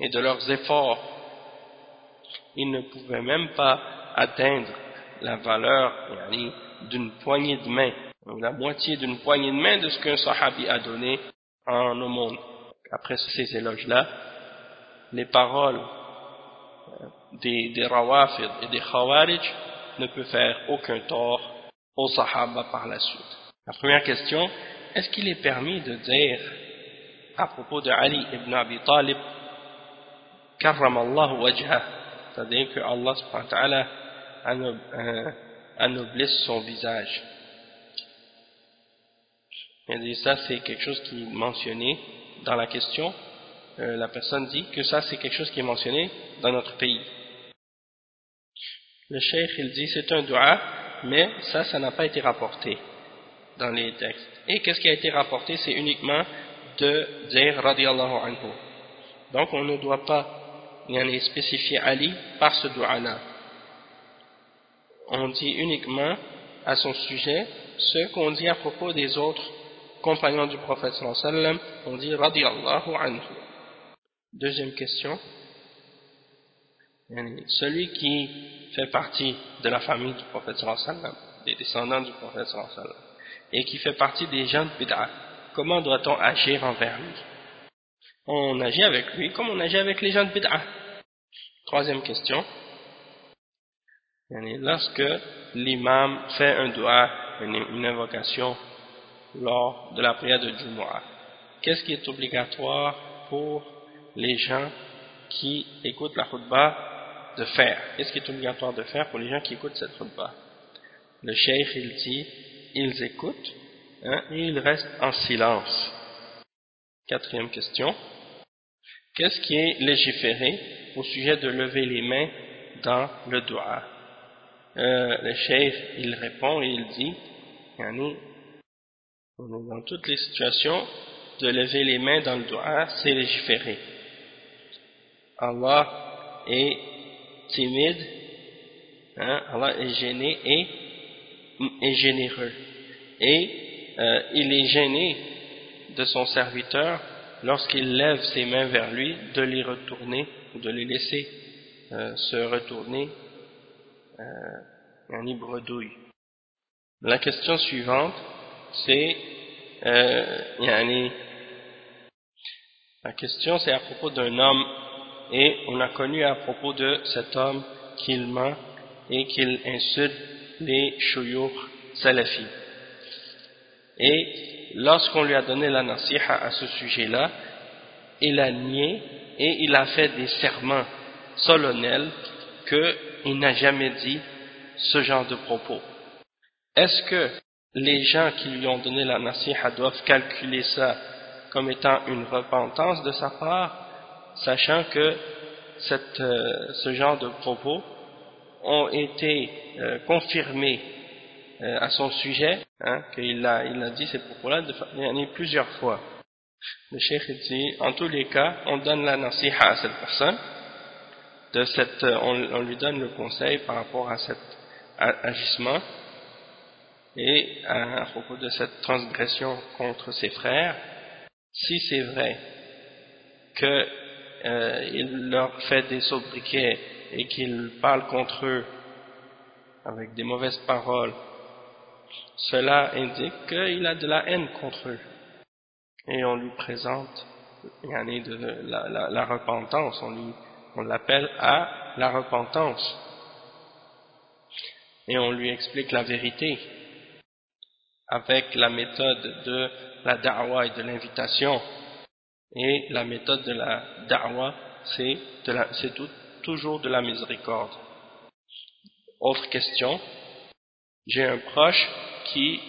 [SPEAKER 1] et de leurs efforts ils ne pouvaient même pas atteindre la valeur d'une poignée de main, la moitié d'une poignée de main de ce qu'un sahabi a donné en monde. Après ces éloges-là, les paroles euh, des, des rawafid et des khawarij ne peuvent faire aucun tort aux sahaba par la suite. La première question, est-ce qu'il est permis de dire à propos de Ali ibn Abi Talib, karramallahu wajhah, c'est-à-dire que Allah subhanahu wa ta'ala anoblisse son visage. Et ça c'est quelque chose qui est mentionné dans la question. Euh, la personne dit que ça c'est quelque chose qui est mentionné dans notre pays. Le cheikh il dit c'est un dua, mais ça, ça n'a pas été rapporté dans les textes. Et qu'est-ce qui a été rapporté? C'est uniquement de dire radiallahu anhu. Donc on ne doit pas il en spécifié Ali par ce dua-là. On dit uniquement à son sujet ce qu'on dit à propos des autres compagnons du prophète sallam, on dit radiyallahu anhu. Deuxième question. Celui qui fait partie de la famille du prophète sallam, des descendants du prophète sallam, et qui fait partie des gens de bid'a, comment doit-on agir envers lui? On agit avec lui comme on agit avec les gens de bid'a. Troisième question. Lorsque l'imam fait un doigt, une, invocation lors de la prière de Jumu'ah, qu'est-ce qui est obligatoire pour les gens qui écoutent la khutbah de faire? Qu'est-ce qui est obligatoire de faire pour les gens qui écoutent cette khutbah? Le cheikh, il dit, ils écoutent hein, et ils restent en silence. Quatrième question. Qu'est-ce qui est légiféré au sujet de lever les mains dans le doigt euh, le chef, il répond et il dit, dans toutes les situations, de lever les mains dans le doigt, c'est légiféré. Allah est timide, hein, Allah est gêné et, généreux. Et euh, il est gêné de son serviteur lorsqu'il lève ses mains vers lui, de les retourner, ou de les laisser euh, se retourner euh, bredouille. La question suivante, c'est euh, la question c'est à propos d'un homme et on a connu à propos de cet homme qu'il ment et qu'il insulte les chouyours salafis. Et lorsqu'on lui a donné la nasiha à ce sujet-là, il a nié et il a fait des serments solennels qu'il n'a jamais dit ce genre de propos. Est-ce que les gens qui lui ont donné la nasiha doivent calculer ça comme étant une repentance de sa part, sachant que euh, ce genre de propos ont été euh, confirmés à son sujet, hein, qu'il a, il a dit ces propos-là plusieurs fois. Le cheikh dit, en tous les cas, on donne la nasiha à cette personne, euh, on, lui donne le conseil par rapport à cet agissement et à, propos de cette transgression contre ses frères, si c'est vrai qu'il euh, leur fait des sobriquets et qu'il parle contre eux avec des mauvaises paroles, cela indique qu'il a de la haine contre eux. Et on lui présente de la, repentance, on l'appelle à la repentance. Et on lui explique la vérité avec la méthode de la da'wa et de l'invitation. Et la méthode de la da'wa, c'est toujours de la miséricorde. Autre question. J'ai un proche qui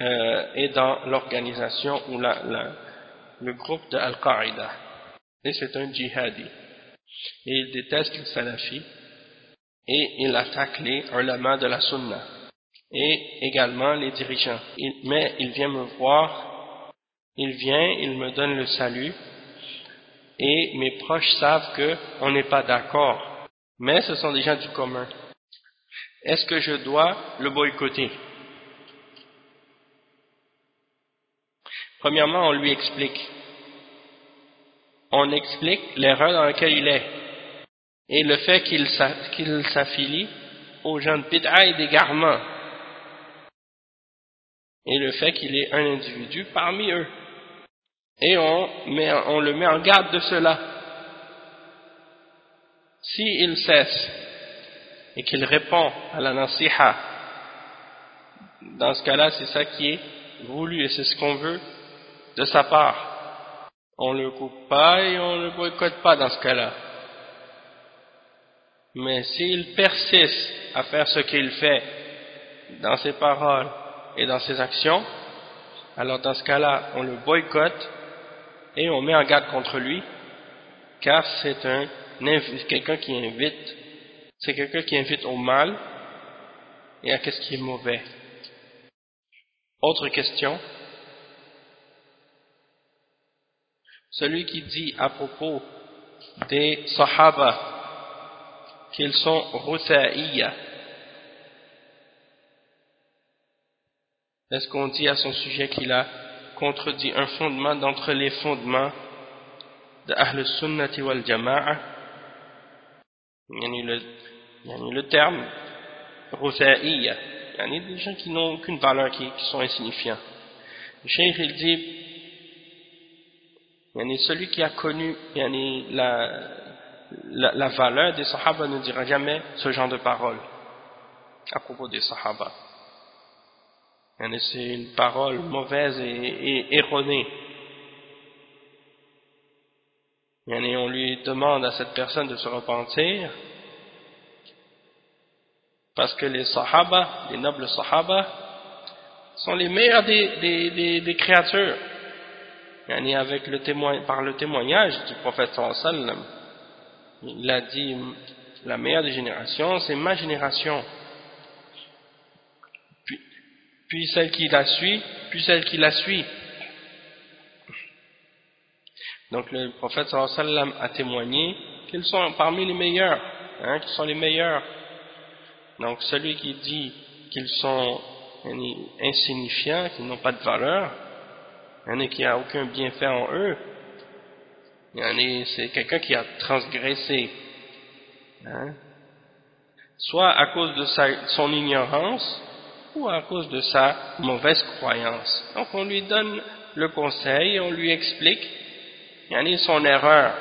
[SPEAKER 1] euh, est dans l'organisation ou le groupe de Al-Qaïda. Et c'est un djihadi. Et il déteste les salafis et il attaque les ulama de la sunna. Et également les dirigeants. mais il vient me voir, il vient, il me donne le salut. Et mes proches savent qu'on n'est pas d'accord, mais ce sont des gens du commun. Est-ce que je dois le boycotter? Premièrement, on lui explique. On explique l'erreur dans laquelle il est et le fait qu'il s'affilie aux gens de bid'a et d'égarement et le fait qu'il est un individu parmi eux. Et on, on le met en garde de cela. S'il cesse et qu'il répond à la nasiha dans ce cas-là c'est ça qui est voulu et c'est ce qu'on veut de sa part on ne le coupe pas et on ne le boycotte pas dans ce cas-là. Mais s'il persiste à faire ce qu'il fait dans ses paroles et dans ses actions, alors dans ce cas-là, on le boycotte et on met en garde contre lui, car c'est un quelqu'un qui invite, c'est quelqu'un qui invite au mal et à ce qui est mauvais. Autre question celui qui dit à propos des sahaba qu'ils sont ruthaïya est-ce qu'on dit à son sujet qu'il a contredit un fondement d'entre les fondements de Ahl Sunnati wal Jama'a? Le, le terme Rufa'iyya il y a des gens qui n'ont aucune valeur, qui, qui sont insignifiants. Le cheikh il dit celui qui a connu la, valeur des sahaba ne dira jamais ce genre de paroles à propos des sahaba c'est une parole mauvaise et, erronée. On lui demande à cette personne de se repentir parce que les sahaba, les nobles sahaba, sont les meilleurs des, des, créatures. Avec le témoin, par le témoignage du prophète sallam, il a dit la meilleure des générations, c'est ma génération puis celle qui la suit, puis celle qui la suit. Donc le prophète sallam a témoigné qu'ils sont parmi les meilleurs, hein, qu'ils sont les meilleurs. Donc celui qui dit qu'ils sont insignifiants, qu'ils n'ont pas de valeur, et qui n'a aucun bienfait en eux, c'est quelqu'un qui a transgressé. Hein? Soit à cause de son ignorance, ou à cause de sa mauvaise croyance. Donc on lui donne le conseil, on lui explique yani son erreur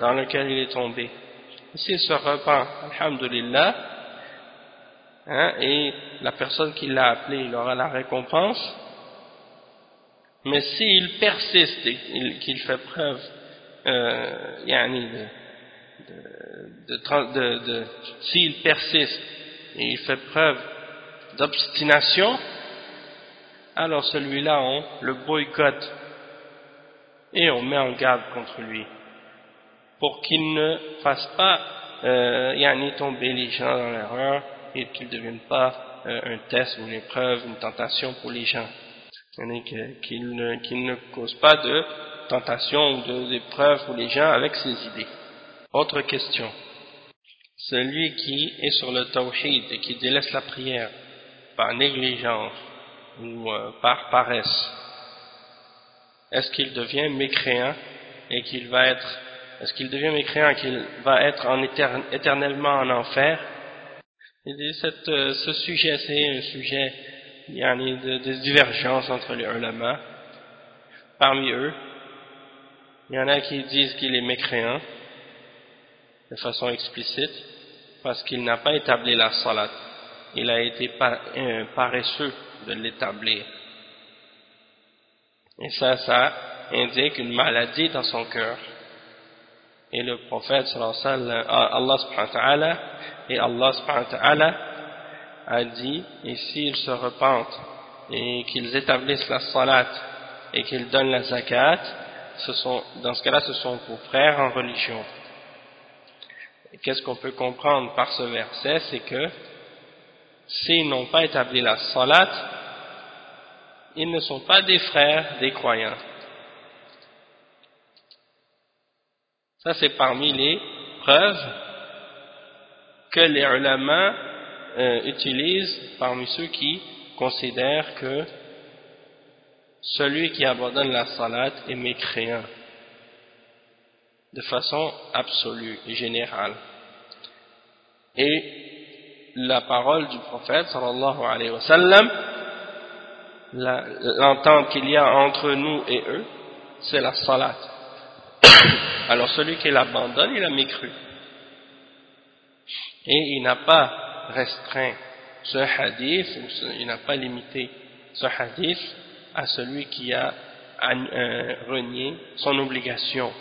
[SPEAKER 1] dans laquelle il est tombé. S'il se repent, alhamdulillah, hein, et la personne qui l'a appelé, il aura la récompense. Mais s'il persiste et qu'il fait preuve euh, yani de, de, de s'il persiste et il fait preuve d'obstination, alors celui-là on le boycotte et on met en garde contre lui pour qu'il ne fasse pas euh, ni tomber les gens dans l'erreur et qu'il ne devienne pas euh, un test ou une épreuve, une tentation pour les gens. Qu'il ne, ne, cause pas de tentation ou d'épreuve pour les gens avec ses idées. Autre question. Celui qui est sur le tawhid et qui délaisse la prière, par négligence ou euh, par paresse, est-ce qu'il devient mécréant et qu'il va être, est-ce qu'il devient mécréant et qu'il va être en éternellement en enfer? Cette, euh, Ce sujet, c'est un sujet il y a de, de divergence entre les ulama. Parmi eux, il y en a qui disent qu'il est mécréant de façon explicite parce qu'il n'a pas établi la salat il a été euh, paresseux de l'établir. Et ça, ça indique une maladie dans son cœur. Et le prophète, Allah subhanahu wa ta'ala, et Allah subhanahu wa ta'ala a dit, et s'ils se repentent, et qu'ils établissent la salat, et qu'ils donnent la zakat, ce sont, dans ce cas-là, ce sont vos frères en religion. Qu'est-ce qu'on peut comprendre par ce verset C'est que s'ils n'ont pas établi la salat, ils ne sont pas des frères des croyants. Ça, c'est parmi les preuves que les ulama euh, utilisent parmi ceux qui considèrent que celui qui abandonne la salat est mécréant de façon absolue et générale. Et la parole du prophète sallallahu alayhi wa sallam, l'entente qu'il y a entre nous et eux, c'est la salat. Alors celui qui l'abandonne, il a mécru. Et il n'a pas restreint ce hadith, il n'a pas limité ce hadith à celui qui a euh, renié son obligation.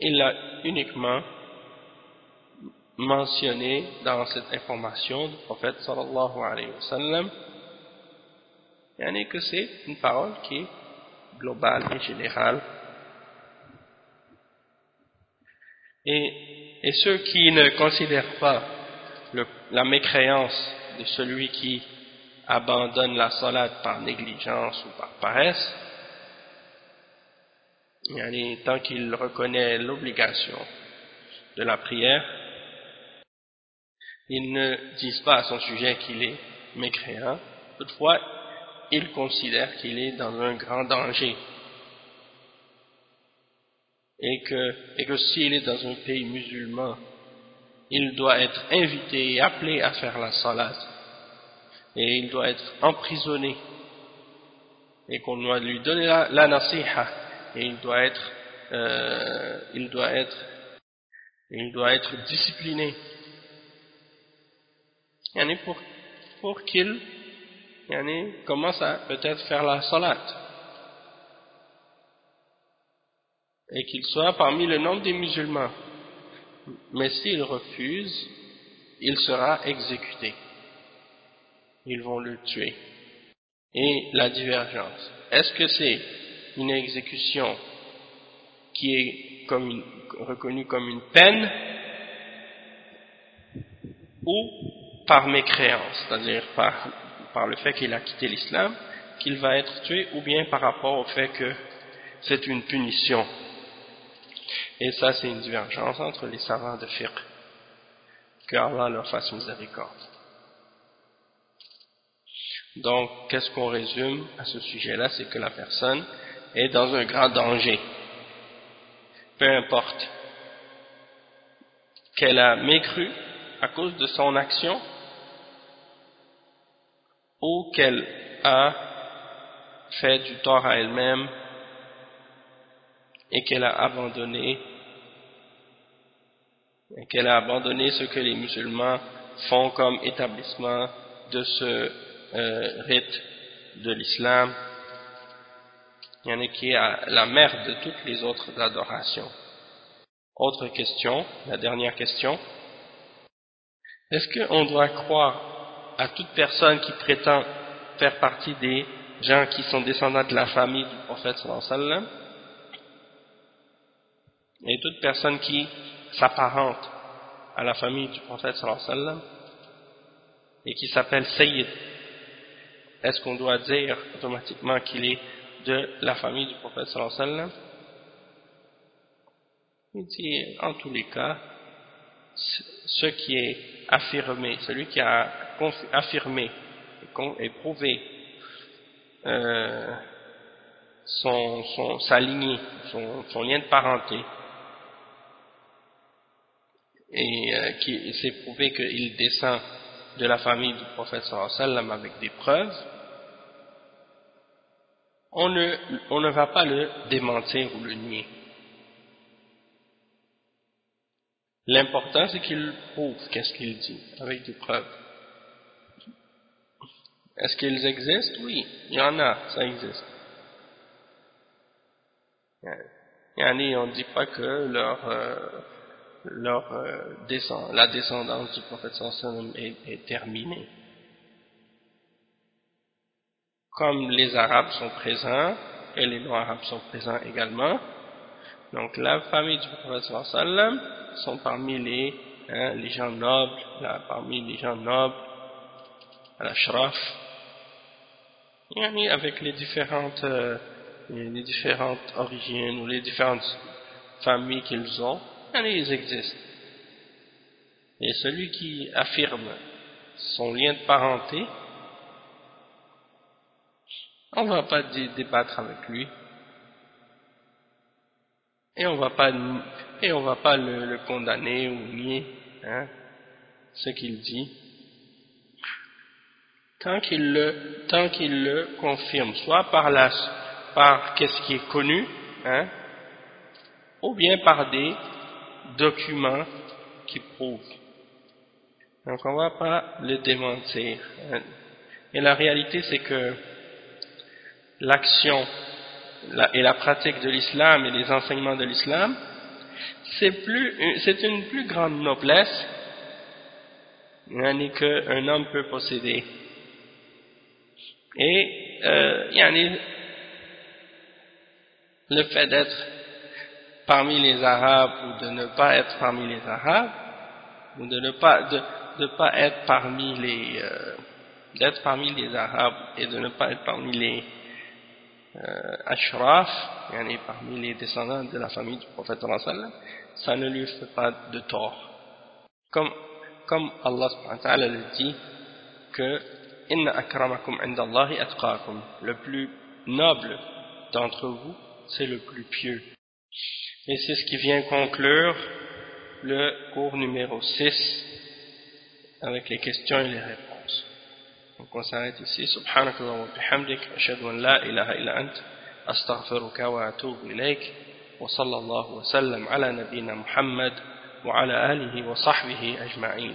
[SPEAKER 1] Il l'a uniquement mentionné dans cette information du prophète sallallahu alayhi wa sallam que c'est une parole qui est globale et générale et, et ceux qui ne considèrent pas la mécréance de celui qui abandonne la salade par négligence ou par paresse tant qu'il reconnaît l'obligation de la prière ils ne disent pas à son sujet qu'il est mécréant, Toutefois, il considère qu'il est dans un grand danger et que, et que s'il est dans un pays musulman, il doit être invité et appelé à faire la salade et il doit être emprisonné. Et qu'on doit lui donner la, la nasiha. Et il doit être euh, il doit être il doit être discipliné. Pour, pour qu'il commence à peut-être faire la salat et qu'il soit parmi le nombre des musulmans. Mais s'il refuse il sera exécuté. Ils vont le tuer. Et la divergence. Est-ce que c'est une exécution qui est reconnue comme une peine ou par mécréance, c'est-à-dire par le fait qu'il a quitté l'islam, qu'il va être tué, ou bien par rapport au fait que c'est une punition. Et ça, c'est une divergence entre les savants de fiqh. Que Allah leur fasse miséricorde. Donc, qu'est-ce qu'on résume à ce sujet-là? C'est que la personne est dans un grand danger. Peu importe qu'elle a mécru à cause de son action ou qu'elle a fait du tort à elle-même et qu'elle a abandonné qu'elle a abandonné ce que les musulmans font comme établissement de ce euh, rite de l'islam. Il y en a qui est la mère de toutes les autres adorations. Autre question, la dernière question. Est-ce qu'on doit croire à toute personne qui prétend faire partie des gens qui sont descendants de la famille du prophète sallallahu et toute personne qui s'apparente à la famille du prophète sallallahu et qui s'appelle Sayyid est-ce qu'on doit dire automatiquement qu'il est de la famille du prophète sallallahu il dit en tous les cas ce qui est affirmé celui qui a affirmer et prouver euh, son, sa lignée, son, lien de parenté, et euh, qui s'est prouvé qu'il descend de la famille du prophète sallam avec des preuves, on ne, on ne va pas le démentir ou le nier. L'important, c'est qu'il prouve qu'est-ce qu'il dit, avec des preuves. Est-ce qu'ils existent? Oui, il y en a, ça existe. Yani, on ne dit pas que leur, euh, leur euh, descend, la descendance du prophète sallam est, est terminée. Comme les Arabes sont présents, et les non-Arabes sont présents également, donc la famille du prophète sallam sont parmi les, hein, les gens nobles, là, parmi les gens nobles, à la shraf, avec les différentes, euh, les différentes origines ou les différentes familles qu'ils ont, ils existent. Et celui qui affirme son lien de parenté, on ne va pas débattre avec lui. Et on va pas et on va pas le, condamner ou nier hein, ce qu'il dit tant qu'il le, tant qu'il le confirme, soit par, la, par qu'est-ce qui est connu, hein, ou bien par des documents qui prouvent. Donc on ne va pas le démentir. Et la réalité c'est que l'action et la pratique de l'islam et les enseignements de l'islam, c'est une plus grande noblesse qu'un homme peut posséder. Et euh, le fait d'être parmi les Arabes ou de ne pas être parmi les Arabes, ou de ne pas, de, de pas être parmi les, euh, d'être parmi les Arabes et de ne pas être parmi les euh, Ashraf, parmi les descendants de la famille du prophète ça ne lui fait pas de tort. Comme, comme Allah le dit que inna akramakum indallahi atqakum le plus noble d'entre vous c'est le plus pieux et c'est ce qui vient conclure le cours numéro 6 avec les questions et les réponses. Donc on s'arrête ici. Subhanakallah wa bihamdik. Ashhadu an la ilaha illa ant. Astaghfiruka wa atubu ilayk. Wa sallallahu wa sallam ala nabina muhammad wa ala alihi wa sahbihi ajma'in